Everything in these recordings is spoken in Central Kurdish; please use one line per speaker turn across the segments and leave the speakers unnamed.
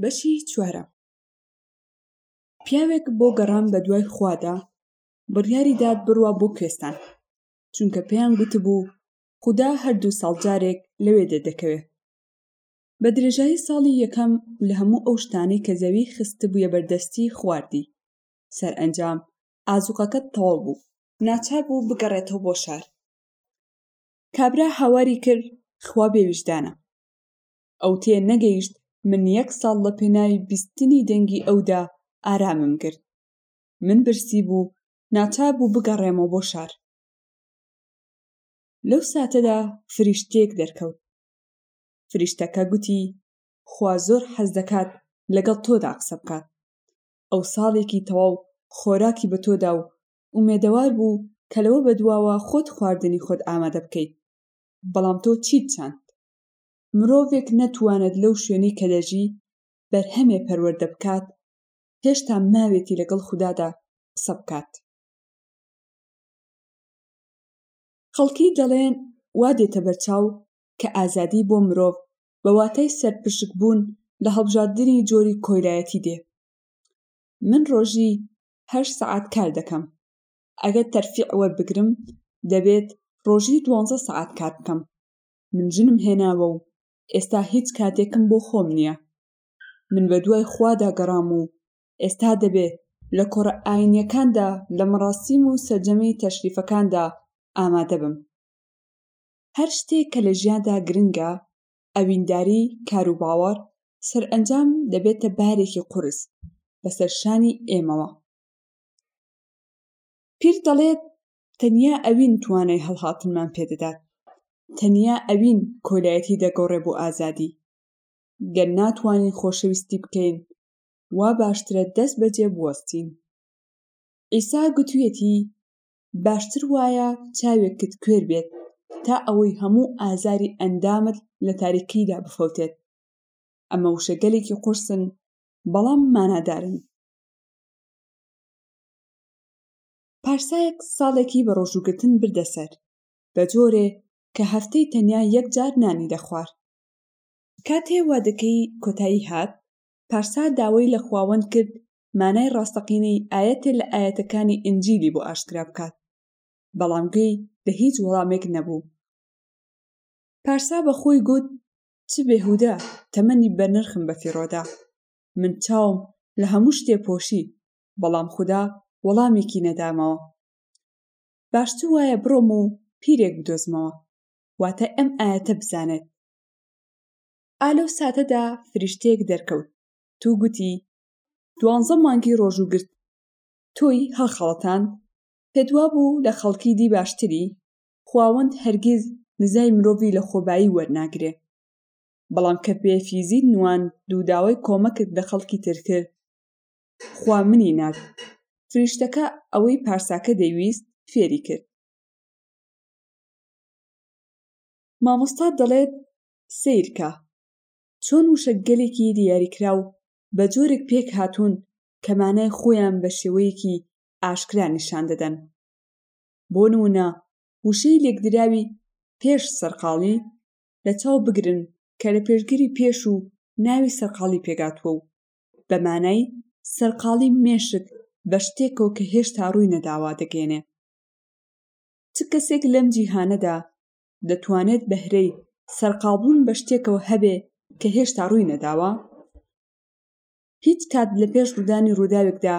بەشی چوارەم پیاوێک بۆ گەڕان بە دوای خوادا بڕیاری داد بڕوا بۆ کوێستان چونکە پێیان گوتبوو خودا هەردوو ساڵ جارێک لەوێ دەردەکەوێ بە درێژایی ساڵی یەکەم لە هەموو ئەو شتانەی کە زەوی خستبوویە بەردەستی خواردی سەرئەنجام ئازوقەکە تەواو بوو ناچار بوو بگەڕێتەوە بۆ شار کابرا هاواری کرد خوا بێویژدانە ئەو تێ نەگەیشت من یەک ساڵ لە پێناوی بیستنی دەنگی ئەودا ئارامم گرت. من برسی بوو، ناچار بوو بگەڕێمەوە بۆ شار. لەو ساتەدا فریشتەیەک دەرکەوت. فریشتەکە گوتی، خوا زۆر حەز دەکات لەگەڵ تۆدا قسە بکات. ئەو ساڵێکی تەواو خۆراکی بە تۆ دا و ئومێدەوار بوو کە لەوە بەدواوە خۆت خواردنی خۆت ئامادە بکەیت. بەڵام تۆ چیت چاند؟ مرۆڤێک نەتوانێت لەو شوێنەی کە دەژی بەرهەمێ پەروەردە بکات، هێشتا ماوێتی لەگەڵ خودادا قسە بکات. خەڵکی دەڵێن وا دێتە بەرچاو کە ئازادی بۆ مرۆڤ بە واتای سەرپشکبوون لە هەڵبژاردنی جۆری کۆیلایەتی دێ. من ڕۆژی هەشت سەعات کار دەکەم، ئەگەر تەرفیع وەربگرم دەبێت ڕۆژی دوانزە سەعات کار بکەم من ژنم هێناوە و ئێستا هیچ کاتێکم بۆ خۆم نییە من بە دوای خوادا گەڕام و ئێستا دەبێ لە کۆڕە ئاینیەکاندا لە مەڕاسیم و سەرجەمەی تەشریفەکاندا ئامادە بم هەر شتێک کە لە ژیاندا گرنگە ئەوینداری کار و باوەڕ سەرئەنجام دەبێتە بارێکی قورس بەسەر شانی ئێمەوە پیر دەڵێت، تەنیا ئەوین توانای هەڵهاتنمان پێ دەدات، تەنیا ئەوین کۆیلایەتی دەگۆڕێ بۆ ئازادی. گەر ناتوانین خۆشەویستی بکەین، وا باشترە دەست بەجێ بوەستین. عیسا گوتویەتی، باشتر وایە چاوێکت کوێر بێت تا ئەوەی هەموو ئازاری ئەندامت لە تاریکیدا بفەوتێت. ئەمە وشەگەلێکی قورسن، بەڵام مانادارن. پارسایەک ساڵێکی بە ڕۆژووگرتن بردە سەر، بە جۆرێ کە هەفتەی تەنیا یەک جار نانی دەخوارد. کاتێ وادەکەی کۆتایی هات، پارسا داوای لە خواوەند کرد مانای ڕاستەقینەی ئایەتێ لە ئایەتەکانی ئینجیلی بۆ ئاشکرا بکات، بەڵام گوێی لە هیچ وەڵامێک نەبوو. پارسا بە خۆی گوت، چ بێهودە تەمەنی بەنرخم بەفیڕۆدا. من چاوم لە هەموو شتێ پۆشی بەڵام خودا وەڵامێکی نەدامەوە باشتر وایە بڕۆم و پیرێک بدۆزمەوە واتە ئەم ئایەتە بزانێت ئا لەو ساتەدا فریشتەیەک دەرکەوت تو گوتی دوانزە مانگی ڕۆژوو گرت تۆی هەڵخەڵەتاند پێت وابوو لە خەڵکی دی باشتری خواوەند هەرگیز نزای مرۆڤی لە خۆبایی وەرناگرێ بەڵام کە پێفیزیت نواند دوو داوای کۆمەکت لە خەڵکی تر کرد خوا منی نارد فریشتەکە ئەوەی پارساکە دەیویست فێری کرد مامۆستا دەڵێت سیرکە چۆن وشە گەلێکی دیاریکراو بە جۆرێک پێک هاتوون کە مانای خۆیان بە شێوەیەکی ئاشکرا نیشان دەدەن بۆ نمونە وشەی لێکدراوی پێش سەرقاڵی لە چاو بگرن کە لە پێشگری پێش و ناوی سەرقاڵی پێکهاتووە و بە مانای سەرقاڵی مێشک بە شتێکەوە کە هێشتا ڕووی نەداوە دەگەێنێ. چ کەسێک لەم جیهانەدا دەتوانێت بەهرەی سەرقاڵبوون بە شتێکەوە هەبێ کە هێشتا ڕووی نەداوە؟ هیچ کات لە پێش ڕوودانی ڕووداوێکدا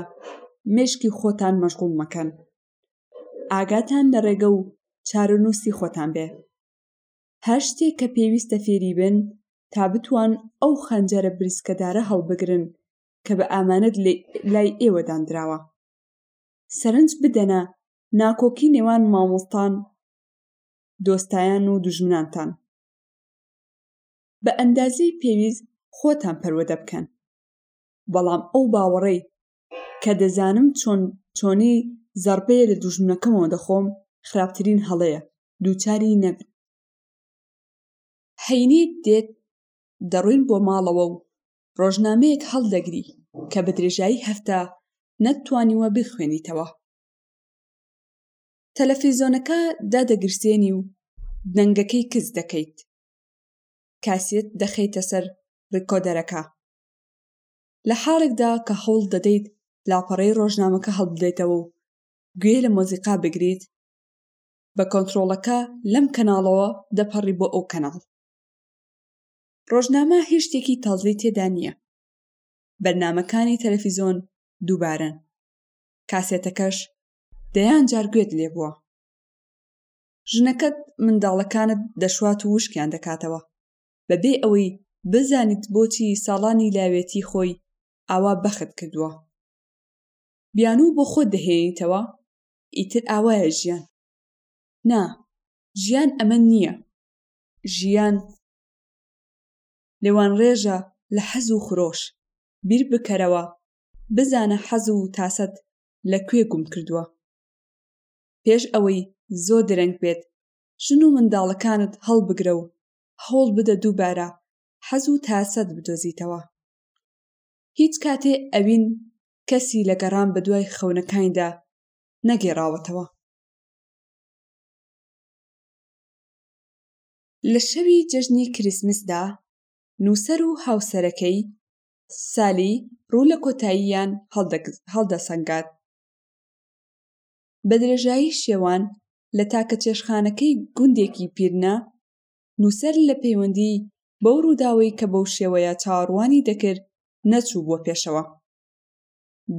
مێشکی خۆتان مەشغوڵ مەکەن ئاگاتان لە ڕێگە و چارەنووسی خۆتان بێ هەر شتێک کە پێویستە فێری بن تا بتوان ئەو خەنجەرە بریسکەدارە هەڵبگرن کە بە ئامانەت لای ئێوە داندراوە سەرنج بدەنە ناکۆکی نێوان مامۆستان دۆستایان و دژمنانتان بە ئەندازەی پێویست خۆتان پەروەدە بکەن بەڵام ئەو باوەڕەی کە دەزانم چۆن چۆنی زەڕبەیە لە دوژمنەکەمەوە دەخۆم خراپترین هەڵەیە دووچاری نەبن. هەینی دێت دەڕۆین بۆ ماڵەوە و ڕۆژنامەیەک هەڵدەگری کە بە درێژایی هەفتە نەتتوانیوە بیخوێنیتەوە. تەلەفیزۆنەکە دادەگرسێنی و دەنگەکەی کز دەکەیت. کاسێت دەخەیتە سەر ڕیکۆدەرەکە. لە حاڵێکدا کە هەوڵ دەدەیت لاپەڕەی ڕۆژنامەکە هەڵبدەیتەوە و گوێ لە مۆزیقا بگریت، بە کۆنتڕۆڵەکە لەم کەناڵەوە دەپەڕی بۆ ئەو کەناڵ. ڕۆژنامە هیچ شتێکی تازەی تێدا نییە. بەرنامەکانی تەلەفیزۆن دووبارەن. کاسێتەکەش دەیان جار گوێت لێ بووە. ژنەکەت منداڵەکانت دەشوات و وشکیان دەکاتەوە. بەبێ ئەوەی بزانیت بۆچی ساڵانی لاوێتی خۆی ئاوا بەخت کردووە بیانوو بۆ خۆت دەهێنیتەوە ئیتر ئاوایە ژیان نا ژیان ئەمە نییە ژیان لێوانڕێژە لە حەز و خرۆش بیر بکەرەوە بزانە حەز و تاسەت لە کوێ گوم کردووە پێش ئەوەی زۆر درەنگ بێت ژن و منداڵەکانت هەڵبگرە و هەوڵ بدە دووبارە حەز و تاسەت بدۆزیتەوە. هیچ کاتێ ئەوین کەسی لە گەڕان بە دوای خەونەکانیدا نەگێڕاوەتەوە. لە شەوی جەژنی کریسمسدا، نووسەر و هاوسەرەکەی، سالی، ڕوو لە کۆتاییان هەڵدەسەنگات. بە درێژایی شێوان لە تاکە چێشتخانەکەی گوندێکی پیرنە نووسەر لە پەیوەندیی بەو ڕووداوەی کە بەو شێوەیە چاوەڕوانی دەکرد نەچووبووە پێشەوە.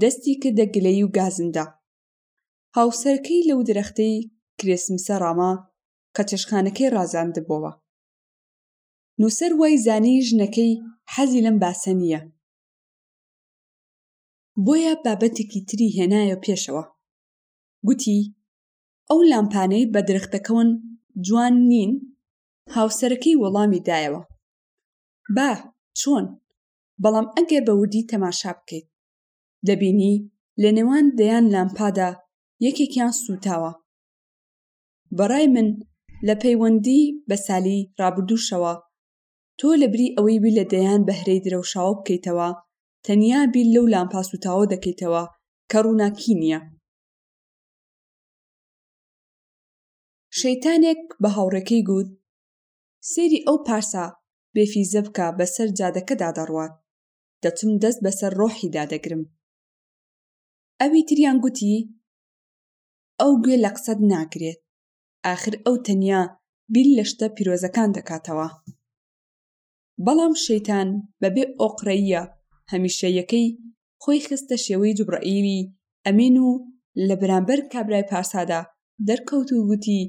دەستی کردە گلەیی و گازندە. هاوسەرەکەی لەو درەختەی کرێسمسە ڕاما کە چێشتخانەکەی ڕازاندبۆوە. نووسەر وای زانی ژنەکەی حەزی لەم باسە نییە. بۆیە بابەتێکی تری هێنایە پێشەوە. گوتی، ئەو لامپانەی بە درەختەکەون جوان نین؟ هاوسەرەکەی وەڵامی دایەوە، با، چۆن؟ بەڵام ئەگەر بە وردی تەماشا بکەیت، دەبینی لە نێوان دەیان لامپادا یەکێکیان سووتاوە. بە ڕای من لە پەیوەندی بە سالی ڕابردووشەوە، تۆ لە بری ئەوەی بیر لە دەیان بەهرەی درەوشاوە بکەیتەوە، تەنیا بیر لەو لامپا سووتاوە دەکەیتەوە کە ڕووناکی نییە. شەیتانێک بە هاوڕێکەی گوت، سەیری ئەو پارسا بێ فیزە بکە بە سەر جادەکەدا دەڕوات، دەچم دەست بە سەر ڕۆحیدا دەگرم. ئەوی تریان گوتی، ئەو گوێ لە قسەت ناگرێت، ئاخر ئەو تەنیا بیر لە شتە پیرۆزەکان دەکاتەوە. بەڵام شەیتان بەبێ ئۆقرەییە هەمیشەییەکەی خۆی خستە شێوەی جوبرەئیلی ئەمین و لە بەرامبەر کابرای پارسادا دەرکەوت و گوتی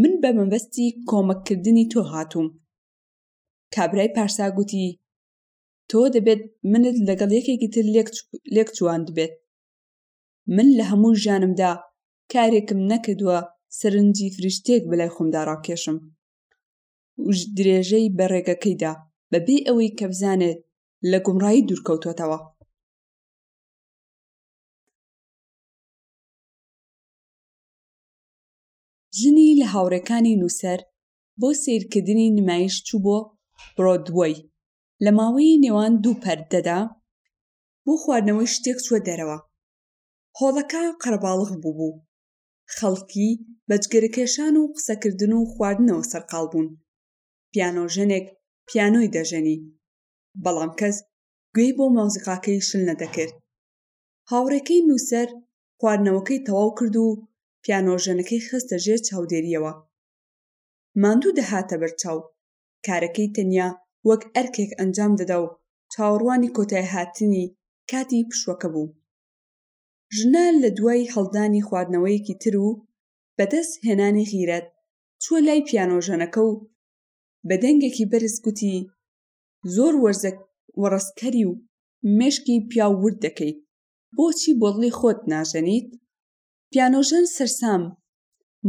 من بە مەبەستی کۆمەککردنی تۆ هاتووم کابرای پارسا گوتی تۆ دەبێت منت لەگەڵ یەکێکی تر لێک جواندبێت من لە هەموو ژیانمدا کارێکم نەکردووە سەرنجی فریشتێک بەلای خۆمدا ڕاکێشم و درێژەی بە ڕێگەکەی دا بە بێ ئەوەی کە بزانێت لە گومڕایی دوور کەوتووەتەوە. ژنی لە هاوڕێکانی نووسەر بۆ سەیرکردنی نمایش چوو بۆ برۆدوەی لە ماوەی نێوان دوو پەردەدا بۆ خواردنەوەی شتێک چووە دەرەوە هۆڵەکە قەرەباڵغ بووبوو خەڵکی بە جگەرەکێشان و قسەکردن و خواردنەوە سەرقاڵ بوون. پیانۆژەنێک پیانۆی دەژەنی، بەڵام کەس گوێی بۆ مۆزیقاکەی شل نەدەکرد. هاوڕێکەی نووسەر خواردنەوەکەی تەواو کرد و پیانۆژەنەکەی خستە ژێر چاودێرییەوە. ماندوو دەهاتە بەرچاو، کارەکەی تەنیا وەک ئەرکێک ئەنجام دەدا و چاوەڕوانی کۆتایهاتنی کاتی پشووەکە بوو. ژنە لە دوای هەڵدانی خواردنەوەیەکی تر و بە دەست هێنانی غیرەت چووە لای پیانۆژەنەکە و بە دەنگێکی بەرز گوتی، زۆر وەرزە وەڕەزکەری و مێشکی پیاو ورد دەکەیت، بۆچی بۆڵڵی خۆت ناژەنیت؟ پیانۆژەن سەرسام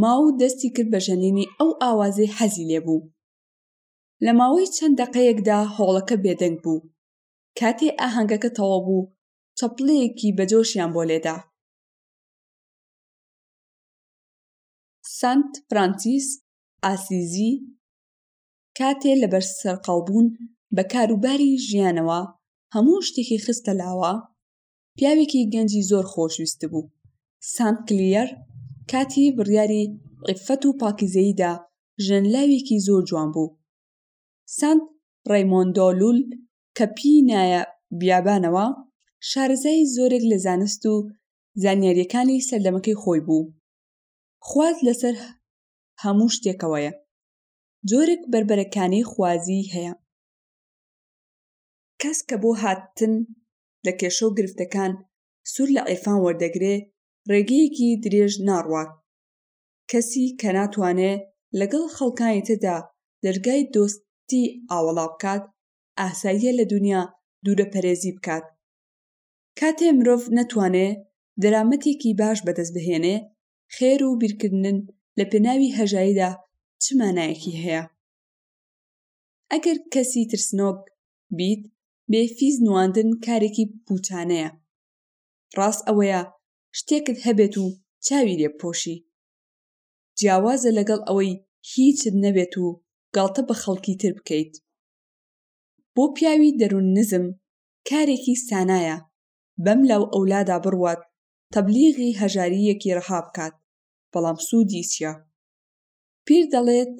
ما و دەستی کرد بە ژەنینی ئەو ئاوازەی حەزی لێ بوو. لە ماوەی چەند دەقەیەکدا هۆڵەکە بێدەنگ بوو. کاتێ ئاهەنگەکە تەواو بوو، چەپڵەیەکی بەجۆشیان بۆ لێدا. سانت فرانسیس ئاسیزی کاتێ لە بەر سەرقاڵبوون بە کاروباری ژیانەوە هەموو شتێکی خستە لاوە، پیاوێکی گەنجی زۆر خۆشویستبوو. سانت کلیەر کاتی بڕیاری عیففەت و پاکیزەییدا ژەنلاوێکی زۆر جوان بوو. سانت ڕەیمۆندۆ لول کە پی نایە بیابانەوە، شارەزای زۆرێک لە زانست و زانیاریەکانی سەردەمەکەی خۆی بوو. خواز لەسەر هەموو شتێکەوەیە. جۆرێک بەربەرەکانیی خوازی هەیە. کەس کە بۆ هاتن لە کێشە و گرفتەکان سوود لە عیرفان وەردەگرێ، ڕێگەیەکی درێژ ناڕوات. کەسی کە ناتوانێ لەگەڵ خەڵکانی تردا دەرگای دۆستی ئاوەڵا بکات، ئاساییە لە دونیا دوورە پەرێزی بکات کاتێ مرۆڤ نەتوانێ دەرامەتێکی باش بەدەست بهێنێ خێر و بیرکردنن لە پێناوی هەژاییدا چ مانایەکی هەیە ئەگەر کەسی ترسنۆک بیت بێ فیز نواندن کارێکی پوچانەیە ڕاست ئەوەیە شتێکت هەبێت و چاوی لێ بپۆشی جیاوازە لەگەڵ ئەوەی هیچت نەبێت و گاڵتە بە خەڵکی تر بکەیت. بۆ پیاوی دەروون نزم کارێکی سانایە بەم لاو ئەولادا بڕوات تەبلیغی هەژارییەکی رەها بکات، بەڵام سوودی چیە؟ پیر دەڵێت،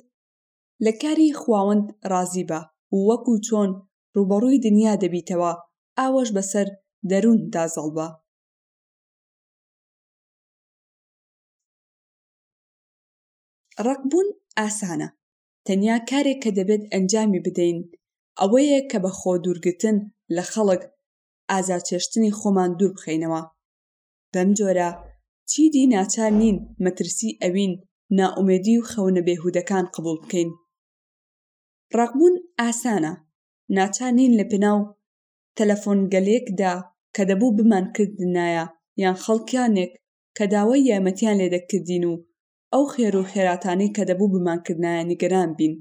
لە کاری خواوەند رازی بە و وەکو چۆن رووبەڕووی دنیا دەبیتەوە ئاوەش بەسەر دەروونتدا زەڵبە. ڕەقبوون ئاسانە، تەنیا کارێک کە دەبێت ئەنجامی بدەین ئەوەیە کە بە خۆدوورگرتن لە خەڵک ئازارچێشتنی خۆمان دووربخەینەوە. بەم جۆرە چیدی ناچار نین مەترسی ئەوین نائومێدی و خەونە بێهودەکان قبوڵ بکەین. ڕەقبوون ئاسانە، ناچار نین لە پێناو تەلەفۆنگەلێکدا کە دەبوو بمانکردنایە یان خەڵکانێک کە داوای یارمەتیان لێ دەکردین و ئەو خێر و خێراتانەی کە دەبوو بمانکردنایە نیگەران بین.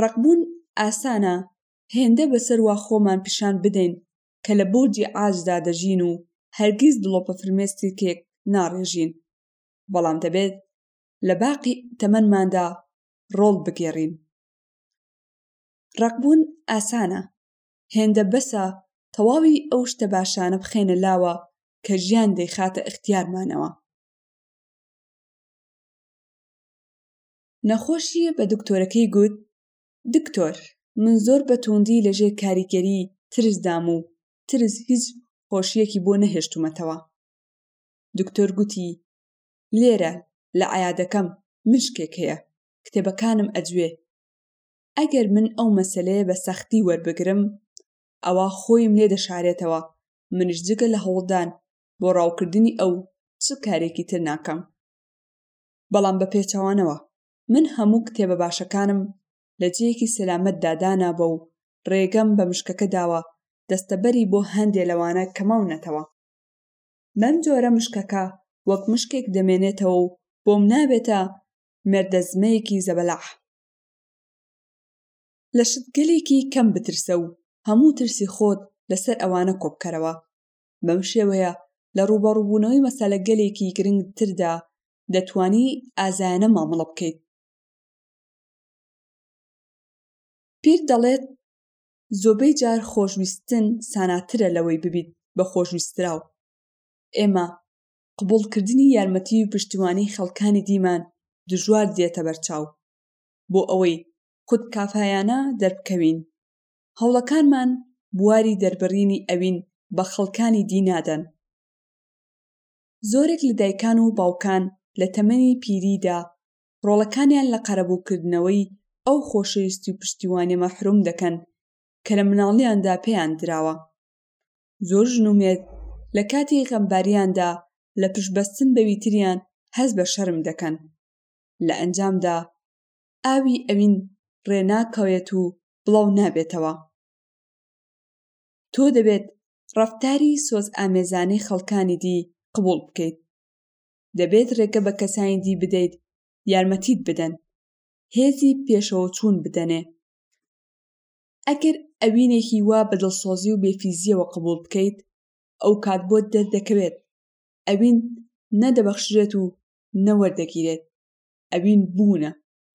ڕقبوون ئاسانە هێندە بەسەر وا خۆمان پیشان بدەین کە لە بورجی عاجدا دەژین و هەرگیز دڵۆپە فرمێسکێکێک ناڕێژین، بەڵام دەبێت لە باقی تەمەنماندا ڕۆڵ بگێڕین. ڕقبوون ئاسانە هێندە بەسە تەواوی ئەو شتە باشانە بخەینە لاوە کە ژیان دەیخاتە ئیختیارمانەوە. نەخۆشی بە دکتۆرەکەی گوت، دکتۆر، من زۆر بە تووندی لە ژێر کاریگەری ترسدام و ترس هیچ خۆشییەکی بۆ نەهێشتوومەتەوە. دکتۆر گوتی، لێرە لە عەیادەکەم مشکێک هەیە، کتێبەکانم ئەجوێ. ئەگەر من ئەو مەسەلەیە بە سەختی وەربگرم ئەوا خۆیم لێ دەشارێتەوە، منیش جگە لە هەوڵدان بۆ ڕاوکردنی ئەو چ کارێکی تر ناکەم. بەڵام بە پێچەوانەوە من هەموو کتێبە باشەکانم لە جێیەکی سەلامەتدا دانابوە و ڕێگەم بە مشکەکە داوە دەستەبەری بۆ هەندێ لەوانە کە ماونەتەوە. بەم جۆرە مشکەکە وەک مشکێک دەمێنێتەوە و بۆم نابێتە مێردەزمەیەکی زەبەلاح. لە شتگەلێکی کەم بترسە و هەموو ترسی خۆت لەسەر ئەوانە کۆبکەرەوە. بەم شێوەیە لە ڕووبەڕووبوونەوەی مەسەلەگەلێکی گرنگتردا دەتوانی ئازایانە مامەڵە بکەیت. پیر دەڵێت، زۆبەی جار خۆشویستن ساناترە لەوەی ببیت بە خۆشویستراو. ئێمە قبوڵکردنی یارمەتی و پشتیوانی خەڵکانی دیمان دژوار دێتە بەرچاو، بۆ ئەوەی خودکافایانە دەربکەوین، هەوڵەکانمان بواری دەربڕینی ئەوین بە خەڵکانی دی نادەن. زۆرێک لە دایکان و باوکان لە تەمەنی پیریدا ڕۆڵەکانیان لە قەرەبووکردنەوەی ئەو خۆشەویستی و پشتیوانیە مەحروم دەکەن کە لە مناڵیاندا پێیان دراوە. زۆر ژن و مێرد لە کاتی غەمباریاندا لە پشتبەستن بەوی تریان هەست بە شەرم دەکەن. لە ئەنجامدا ئاوی ئەوین ڕێناکەوێت و بڵاو نابێتەوە. تۆ دەبێت ڕەفتاری سۆزئامێزانەی خەڵکانی دی قبوڵ بکەیت. دەبێت ڕێگە بە کەسانی دی بدەیت یارمەتیت بدەن، هێزی پێشەوەچوون بدەنێ. ئەگەر ئەوینێکی وا بە دڵسۆزی و بێفیزییەوە قبوڵ بکەیت، ئەوکات بۆت دەردەکەوێت ئەوین نەدەبەخشرێت و نە وەردەگیرێت ئەوین بوونە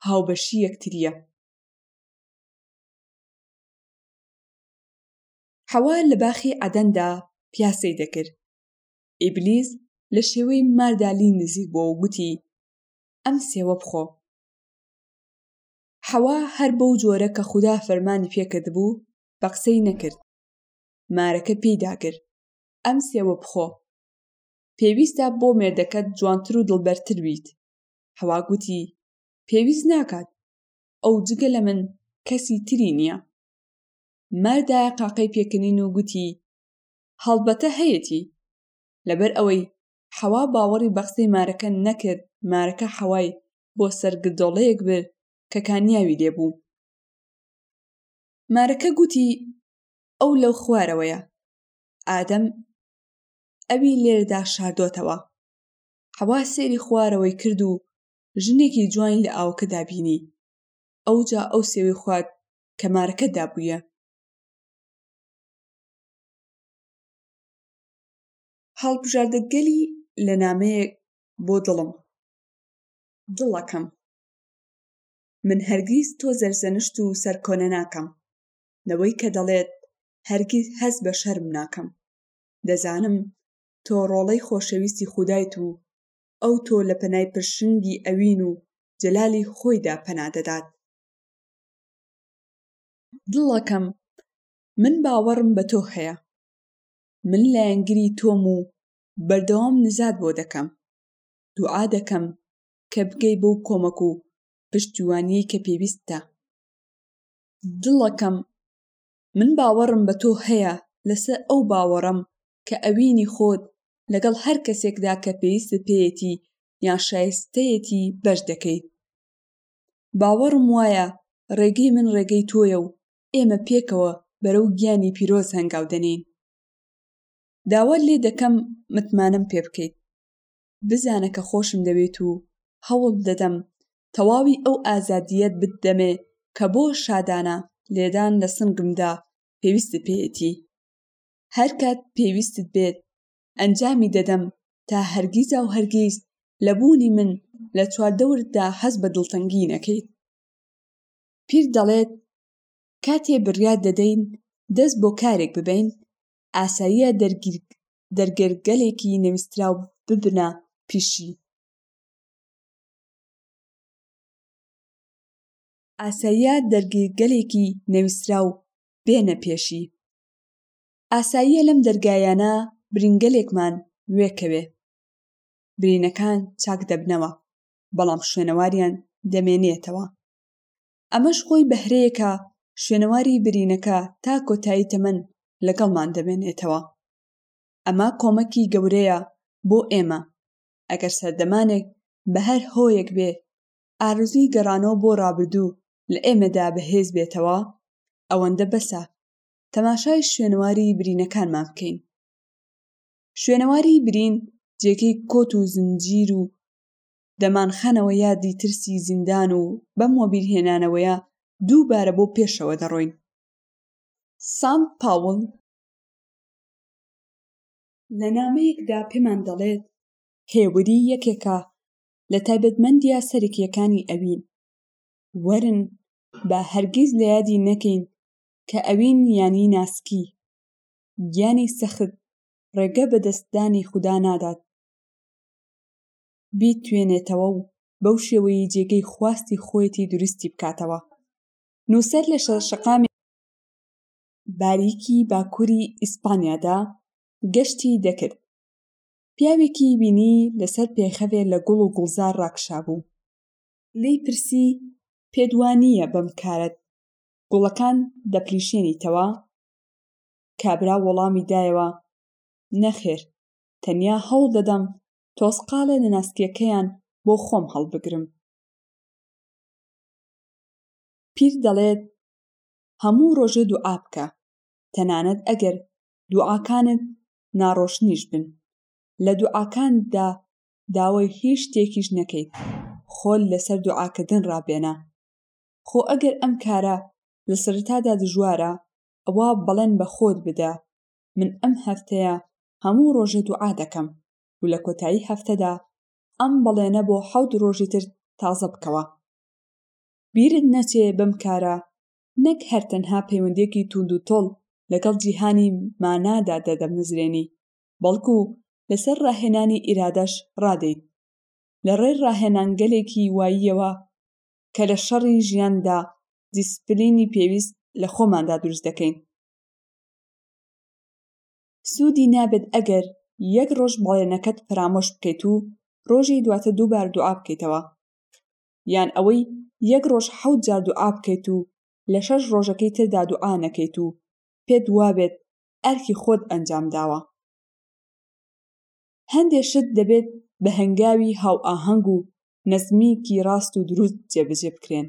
هاوبەشی یەکتریە. حەوا لە باخی عەدەندا پیاسەی دەکرد ئیبلیس لە شێوەی ماردا لی نزیک بووە و گوتی ئەم سێوە بخۆ حەوا هەر بەو جۆرە کە خودا فەرمانی پێکردبوو بە قسەی نەکرد مارەکە پێی داگر ئەم سێوە بخۆ پێویستە بۆ مێردەکەت جوانتر و دڵبەرتر بیت. حەوا گوتی، پێویست ناکات، ئەو جگە لە من کەسی تری نییە. مار دایە قاقەی پێکەنین و گوتی، هەڵبەتە هەیەتی. لەبەر ئەوەی حەوا باوەڕی بە قسەی مارەکە نەکرد، مارەکە حەوای بۆ سەر گردۆڵەیەک برد کە کانیاوی لێ بوو. مارەکە گوتی، ئەو لەو خوارەوەیە. ئادەم ئەوی لێردا شاردۆتەوە حەوا سێری خوارەوەی کرد و ژنێکی جوانی لە ئاوەکەدا بینی ئەوجا ئەو سێوی خوارد کە مارەکە دابوویە هەڵبژاردەگەلی لە نامەیەک بۆ دڵم دڵەکەم من هەرگیز تۆ زەرزەنشت و سەرکۆنە ناکەم لەوەی کە دەڵێت هەرگیز هەست بە شەرم ناکەم دەزانم تۆ ڕۆڵەی خۆشەویستی خودایت و ئەو تۆ لە پەنای پرشنگی ئەوین و جەلالی خۆیدا پەنا دەدات. دڵەکەم، من باوەڕم بە تۆ هەیە. من لایەنگری تۆم و بەردەوام نزات بۆ دەکەم. دوعا دەکەم کە بگەی بەو کۆمەک و پشتیوانییەی کە پێویستتە. دڵەکەم، من باوەڕم بە تۆ هەیە لەسەر ئەو باوەڕەم کە ئەوینی خۆت لەگەڵ هەر کەسێکدا کە پێویستت پێیەتی یان شایستەیەتی بەش دەکەیت باوەڕم وایە ڕێگەی من ڕێگەی تۆیە و ئێمە پێکەوە بەرەو گیانی پیرۆز هەنگاو دەنێین داوات لێ دەکەم متمانەم پێ بکەیت بزانە کە خۆشم دەوێت و هەوڵ دەدەم تەواوی ئەو ئازادییەت بددەمێ کە بۆ شادانە لێدان لە سنگمدا پێویستت پێیەتی. هەر کات پێویستت بێت ئەنجامی دەدەم تا هەرگیزا و هەرگیز لە بوونی من لە چواردەورتدا حەز بە دڵتەنگی نەکەیت. پیر دەڵێت، کاتێ بڕیار دەدەین دەست بۆ کارێک ببەین، ئاساییە دەرگەرگەلێکی نەویستراو ببنە پیشی ئاساییە دەرگەرگەلێکی نەویستراو بێنە پێشی ئاساییە لەم دەرگایانە برینگەلێکمان وێکەوێ برینەکان چاک دەبنەوە بەڵام شوێنەواریان دەمێنێتەوە ئەمەش خۆی بەهرەیەکە شوێنەواری برینەکە تا کۆتایی تەمەن لەگەڵمان دەمێنێتەوە. ئەمە کۆمەکی گەورەیە بۆ ئێمە ئەگەر سەردەمانێک بە هەر هۆیەک بێ ئارەزووی گەڕانەوە بۆ ڕابردوو لە ئێمەدا بەهێز بێتەوە ئەوەندە بەسە تەماشای شوێنەواری برینەکانمان بکەین. شوێنەواری برین جێگەی کۆت و زنجیر و دەمانخەنەوە یادی ترسی زیندان و بەم وەبیرهێنانەوەیە دووبارە بۆ پێشەوە دەڕۆین. سان پاول. لە نامەیەکدا پێمان دەڵێت، هێوری یەکێکە لە تایبەتمەندییە سەرکییەکانی ئەوین، وەرن با هەرگیز لە یادی نەکەین کە ئەوین یانی ناسکی، گیانی سەخت ڕێگە بە دەستدانی خودا نادات. بیتوێنێتەوە و بەو شێوەیەی جێگەی خواستی خۆیەتی دروستی بکاتەوە نووسەر لە شەقامی باریکی باکووری ئیسپانیادا گەشتی دەکرد پیاوێکی بینی لەسەر پێخەوێ لە گوڵ و گوڵزار ڕاکشابوو لێی پرسی پێت وانییە بەم کارەت گوڵەکان دەپریشێنیتەوە کابرا وەڵامی دایەوە نەخێر تەنیا هەوڵ دەدەم تۆزقاڵێ لە ناسکیەکەیان بۆ خۆم هەڵبگرم پیر دەڵێت هەموو ڕۆژێ دوعا بکە تەنانەت ئەگەر دوعاکانت ناڕۆشنیش بن لە دوعاکاندا داوای هیچ شتێکیش نەکەیت خۆل لەسەر دوعاکردن ڕابێنە خۆ ئەگەر ئەم کارە لە سەرتادا دژوارە ئەوا بەڵێن بە خۆت بدە من ئەم هەفتەیە هەموو ڕۆژێ دوعا دەکەم و لە کۆتایی هەفتەدا ئەم بەڵێنە بۆ حەوت ڕۆژی تر تازە بکەوە بیرت نەچێ بەم کارە نەک هەر تەنها پەیوەندیەکی توند و تۆڵ لەگەڵ جیهانی مانادا دەدەمەزرێنی بەڵکو لەسەر ڕاهێنانی ئیرادەش ڕادەیت لە ڕێ ڕاهێنانگەلێکی واییەوە کە لە شەڕی ژیاندا دیسپلینی پێویست لە خۆماندا دروست دەکەین سوودی نابێت ئەگەر یەک ڕۆژ بەڵێنەکەت فەرامۆش بکەیت و ڕۆژی دواتر دووبار دوعا بکەیتەوە یان ئەوەی یەک ڕۆژ حەوت جار دوعا بکەیت و لە شەش ڕۆژەکەی تردا دوعا نەکەیت و پێت وابێت ئەرکی خۆت ئەنجام داوە هەندێ شت دەبێت بە هەنگاوی هاوئاهەنگ و نەزمیکی ڕاست و دروست جێبەجێ بکرێن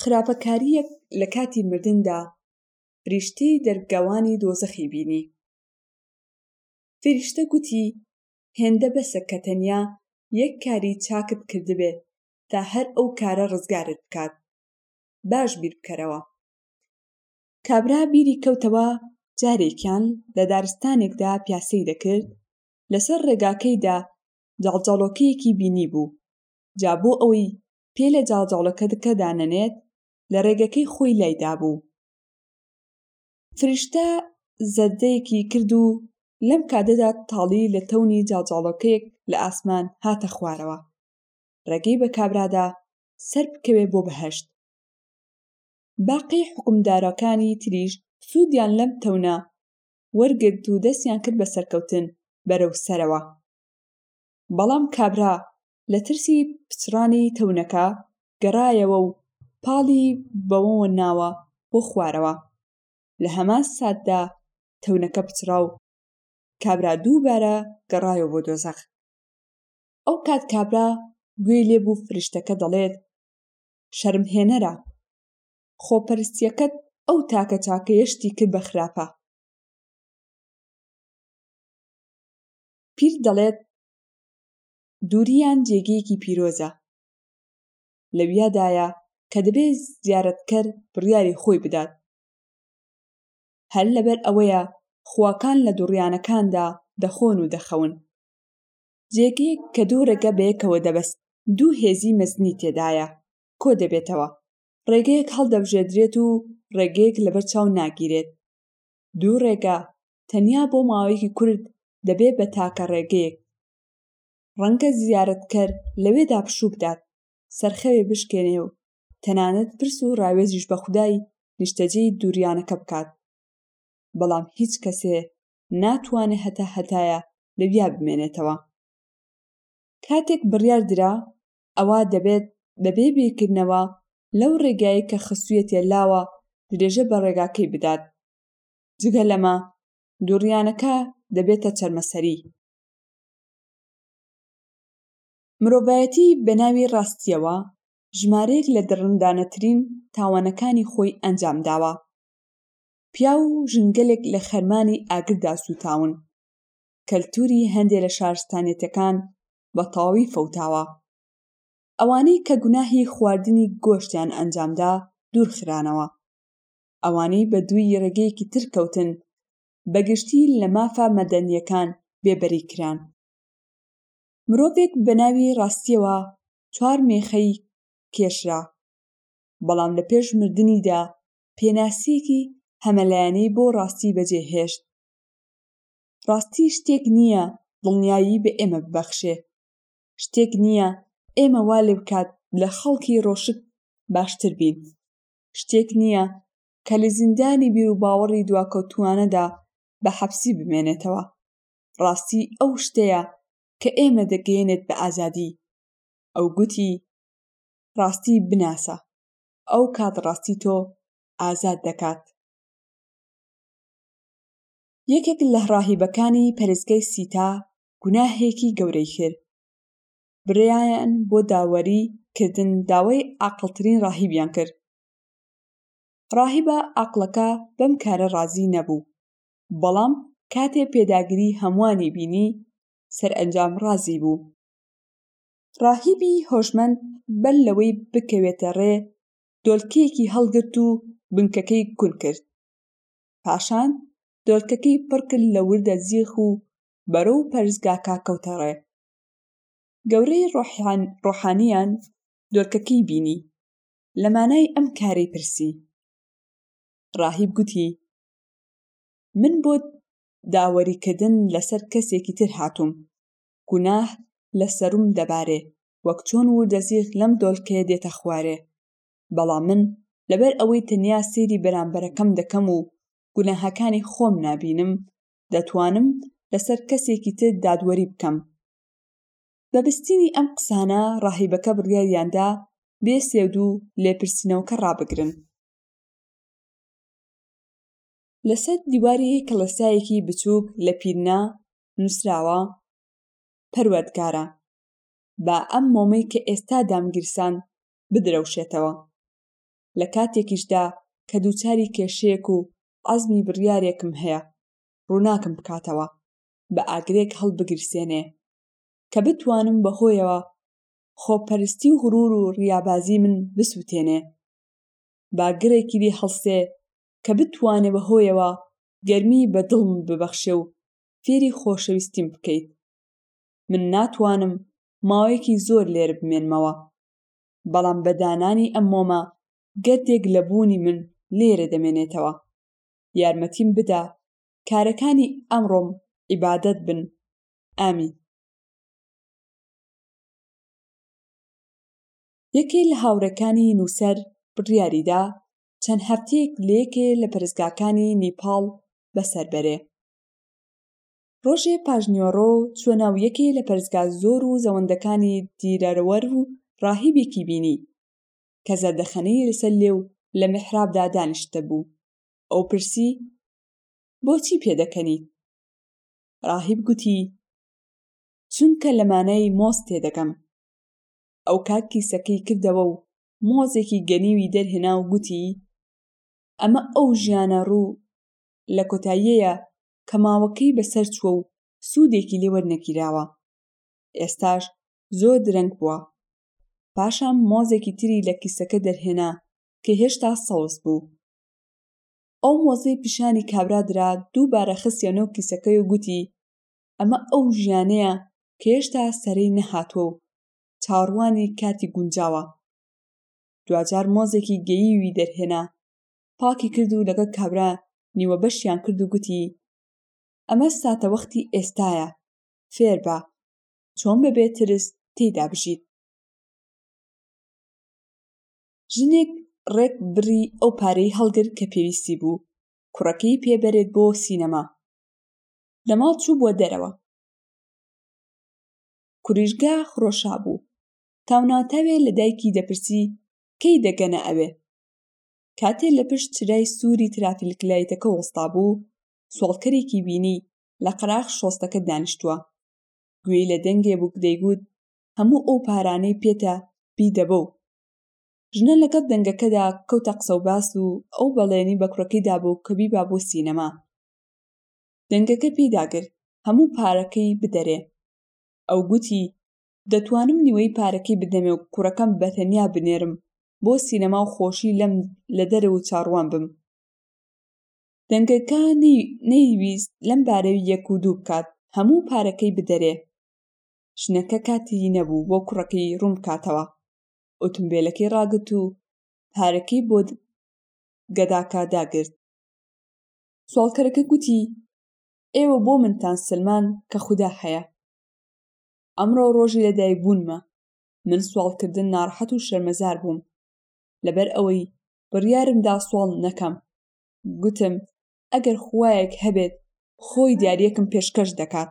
خراپەکارییەک لە کاتی مردندا فریشتەی دەرگاوانی دۆزەخی بینی فریشتە گوتی هێندە بەسە کە تەنیا یەک کاری چاکت کردبێ تا هەر ئەو کارە ڕزگارت بکات باش بیر بکەرەوە کابرا بیری کەوتەوە جارێکیان لە دارستانێکدا پیاسەی دەکرد لەسەر ڕێگاکەیدا جەڵجەڵۆکەیەکی بینی بوو جا بۆ ئەوەی پێ لە جاڵجاڵۆکەدکە دانەنێت، لە ڕێگەکەی خۆی لای دابوو. فریشتە زەردەیەکی کرد و لەم کاتەدا تاڵی لە تەونی جاڵجاڵۆکەیەک لە ئاسمان هاتە خوارەوە، ڕێگەی بە کابرادا سەر بکەوێ بۆ بەهەشت. باقی حوکمدارەکانی تریش سوودیان لەم تەونە وەرگرت و دەستیان کرد بە سەرکەوتن بەرەو سەرەوە. بەڵام کابرا لە ترسی پچڕانی تەونەکە گەڕایەوە و پاڵی بەوەوە ناوە بۆ خوارەوە، لە هەمان ساتدا تەونەکە پچڕا و کابرا دووبارە گەڕایەوە بۆ دۆزەخ. ئەو کات کابرا گوێی لێ بوو فریشتەکە دەڵێت، شەرمهێنەرە، خۆپەرستییەکەت ئەو تاکە چاکەیە شتی کرد بە خراپە. پیر دەڵێت، دوورییان جێگەیەکی پیرۆزە لەویادایە کە دەبێ زیارەتکەر بڕیاری خۆی بدات هەر لەبەر ئەوەیە خواکان لە دوڕیانەکاندا دەخۆن و دەخەون جێگەیەک کە دوو ڕێگە بەیەکەوە دەبەست دوو هێزی مەزنی تێدایە کۆ دەبێتەوە ڕێگەیەک هەڵدەبژێدرێت و ڕێگەیەک لەبەر چاو ناگیرێت دوو ڕێگە تەنیا بۆ ماوەیەکی کورت دەبێ بە تاکە ڕێگەیەک ڕەنگە زیارەتکەر لەوێدا پشوو بدات، سەرخەوێ بشکێنێ و تەنانەت پرس و ڕاوێژیش بە خودای نیشتەجێی دووریانەکە بکات، بەڵام هیچ کەسێ ناتوانێ هەتا هەتایە لەویا بمێنێتەوە. کاتێک بڕیار درا ئەوا دەبێت بەبێ بیرکردنەوە لەو ڕێگایەی کە خستوویەتیە لاوە درێژە بە ڕێگاکەی بدات. جگە لەمە دووڕیانەکە دەبێتە چەرمەسەری. مرۆڤایەتی بە ناوی ڕاستییەوە ژمارەیەک لە دڕندانەترین تاوانەکانی خۆی ئەنجام داوە. پیاو و ژنگەلێک لە خەرمانی ئاگردا سووتاون. کەلتووری هەندێ لە شارستانیەتەکان بە تەواوی فەوتاوە. ئەوانەی کە گوناهی خواردنی گۆشتیان ئەنجامدا دوورخرانەوە. ئەوانەی بە دووی ڕێگەیەکی تر کەوتن بەگشتی لە مافە مەدەنییەکان بێبەری کران. مرۆڤێک بە ناوی ڕاستییەوە چوار مێخەی کێشرا، بەڵام لە پێش مردنیدا پێناسەیەکی هەمەلایەنەی بۆ ڕاستی بەجێ هێشت، ڕاستی شتێک نییە دڵنیایی بە ئێمە ببەخشێ، شتێک نییە ئێمە وا لێ بکات لە خەڵکی ڕۆشت باشتر بین، شتێک نییە کە لە زیندانی بیروباوەڕی دواکەوتووانەدا بە حەپسی بمێنێتەوە، ڕاستی ئەو شتەیە کە ئێمە دەگەیەنێت بە ئازادی. ئەو گوتی، ڕاستی بناسە، ئەو کات ڕاستی تۆ ئازاد دەکات. یەکێک لە ڕاهیبەکانی پەرستگەی سیتا گوناهێکی گەورەی کرد، برایان بۆ داوەری کردن داوای عاقڵترین ڕاهیبیان کرد، ڕاهبە ئاقڵەکە بەم کارە ڕازی نەبوو، بەڵام کاتێ پێداگری هەمووانی بینی، سەرئەنجام ڕازی بوو. ڕاهبی هۆشمەند بەر لەوەی بکەوێتە ڕێ، دۆلکەیەکی هەڵگرت و بنکەکەی کون کرد. پاشان دۆلکەکەی پڕ کرد لە وردە زیخ و بەرەو پەرستگاکە کەوتە ڕێ. گەورەی ڕۆحانییان دۆلکەکەی بینی، لە مانای ئەم کارەی پرسی ڕاهیب گوتی من بۆ داوەریکردن لەسەر کەسێکی تر هاتووم گوناه لە سەروم دەبارێ وەک چۆن وردەزیغ لەم دۆلکەیە دێتە خوارێ بەڵام من لەبەر ئەوەی تەنیا سەیری بەرامبەرەکەم دەکەم و گوناهەکانی خۆم نابینم دەتوانم لەسەر کەسێکی تر دادوەری بکەم بە بستینی ئەم قسانە ڕاهیبەکە بڕیاریان دا بێ سێ و دوو لێپرسینەوەکە ڕابگرن لەسەر دیواری کڵێسایەکی بچووک لە پیرنە نووسراوە پەروەردگارە با ئەم مۆمەی کە ئێستا دامگیرسان بدرەوشێتەوە لە کاتێکیشدا کە دووچاری کێشەیەک و عەزمی بڕیارێکم هەیە ڕووناکم بکاتەوە بە ئاگرێک هەڵبگیرسێنێ کە بتوانم بە هۆیەوە خۆپەرستی و غرور و ڕیابازی من بسوتێنێ با گڕێکی لێ هەڵسێ کە بتوانێ بە هۆیەوە گەرمی بە دڵم ببەخشێ و فێری خۆشەویستیم بکەیت من ناتوانم ماوەیەکی زۆر لێرە بمێنمەوە بەڵام بە دانانی ئەم مۆمە گەردێک لە بوونی من لێرە دەمێنێتەوە یارمەتیم بدە کارەکانی ئەمڕۆم عیبادەت بن ئامین. یەکێ لە هاوڕێکانی نووسەر بڕیاریدا چەند هەفتەیەک لە یەکێ لە پەرستگاکانی نیپاڵ بەسەر بەرێ. ڕۆژێ پاشنیوەڕۆ چووە ناو یەکێ لە پەرستگا زۆر و زەوەندەکانی دیرەرەوەر و ڕاهیبێکی بینی کە زەردەخەنەی لەسەر لێو لە میحرابدا دانیشتبوو. ئەو پرسی، بۆچی پێ دەکەنیت؟ ڕاهیب گوتی چونکە لە مانای مۆز تێدەگەم ئەو کات کیسەکەی کردەوە و مۆزێکی گەنیوی دەرهێنا و گوتی ئەمە ئەو ژیانە ڕوو لە کۆتاییەیە کە ماوەکەی بەسەر چووە و سوودێکی لێ وەرنەگیراوە ئێستاش زۆر درەنگ بووە پاشان مۆزێکی تری لە کیسەکە دەرهێنا کە هێشتا سەوز بوو ئەو مۆزەی پیشانی کابرا درا دووبارە خستیە ناو کیسەکەی و گوتی، ئەمە ئەو ژیانەیە کە هێشتا سەرێی نەهاتووە و چاوەڕوانی کاتی گونجاوە. دواجار مۆزێکی گێییوی دەرهێنا، پاکی کرد و لەگەڵ کابرا نیوەبەشیان کرد و گوتی، ئەمە ساتەوەختی ئێستایە، فێربە چۆن بەبێ ترس تێیدا بژیت. ژنێک ڕێک بڕی ئەو پارەی هەڵگرت کە پێویستی بوو کوڕەکەی پێ بەرێت بۆ سینەما. لە ماڵ چوو بووە دەرەوە. کوریشگا خرۆشابوو. تاوناتاوێ لە دایکی دەپرسی کەی دەگەنە ئەوێ؟ کاتێ لە پشت چرای سووری ترافیلکلایتەکە وەستا بوو، سۆڵکەرێکی بینی لە قەراخ شۆستەکە دانیشتووە. گوێی لە دەنگێ بووک دەیگوت هەموو ئەو پارانەی پێتە بیدە بەو ژنە لەگەڵ دەنگەکەدا کەوتە قسەوباس و ئەو بەڵێنی بە کوڕەکەی دابوو کە بیبا بۆ سینەما. دەنگەکە پێی داگرت هەموو پارەکەی بدەرێ. ئەو گوتی، دەتوانم نیوەی پارەکەی بدەمێ و کوڕەکەم بە تەنیا بنێرم بۆ سینەما و خۆشی لەم لە دەرەوە چاڕوان بم. دەنگەکە نەیویست لەم بارەوە یەک و دوو بکات، هەموو پارەکەی بدەرێ. ژنەکە کاتی نەبوو بۆ کوڕەکەی ڕوون بکاتەوە ئۆتومبیلەکەی ڕاگرت و پارەکەی بۆ گەداکە داگرت سوالکەرەکە گوتی ئێوە بۆ منتان سلمان کە خودا هەیە ئەمڕۆ ڕۆژی لەدایک بوونمە من سوالکردن ناڕحەت و شەرمەزار بووم لەبەر ئەوەی بڕیارمدا سوال نەکەم گوتم ئەگەر خوایەک هەبێت خۆی دیارەکم پێشکەش دەکات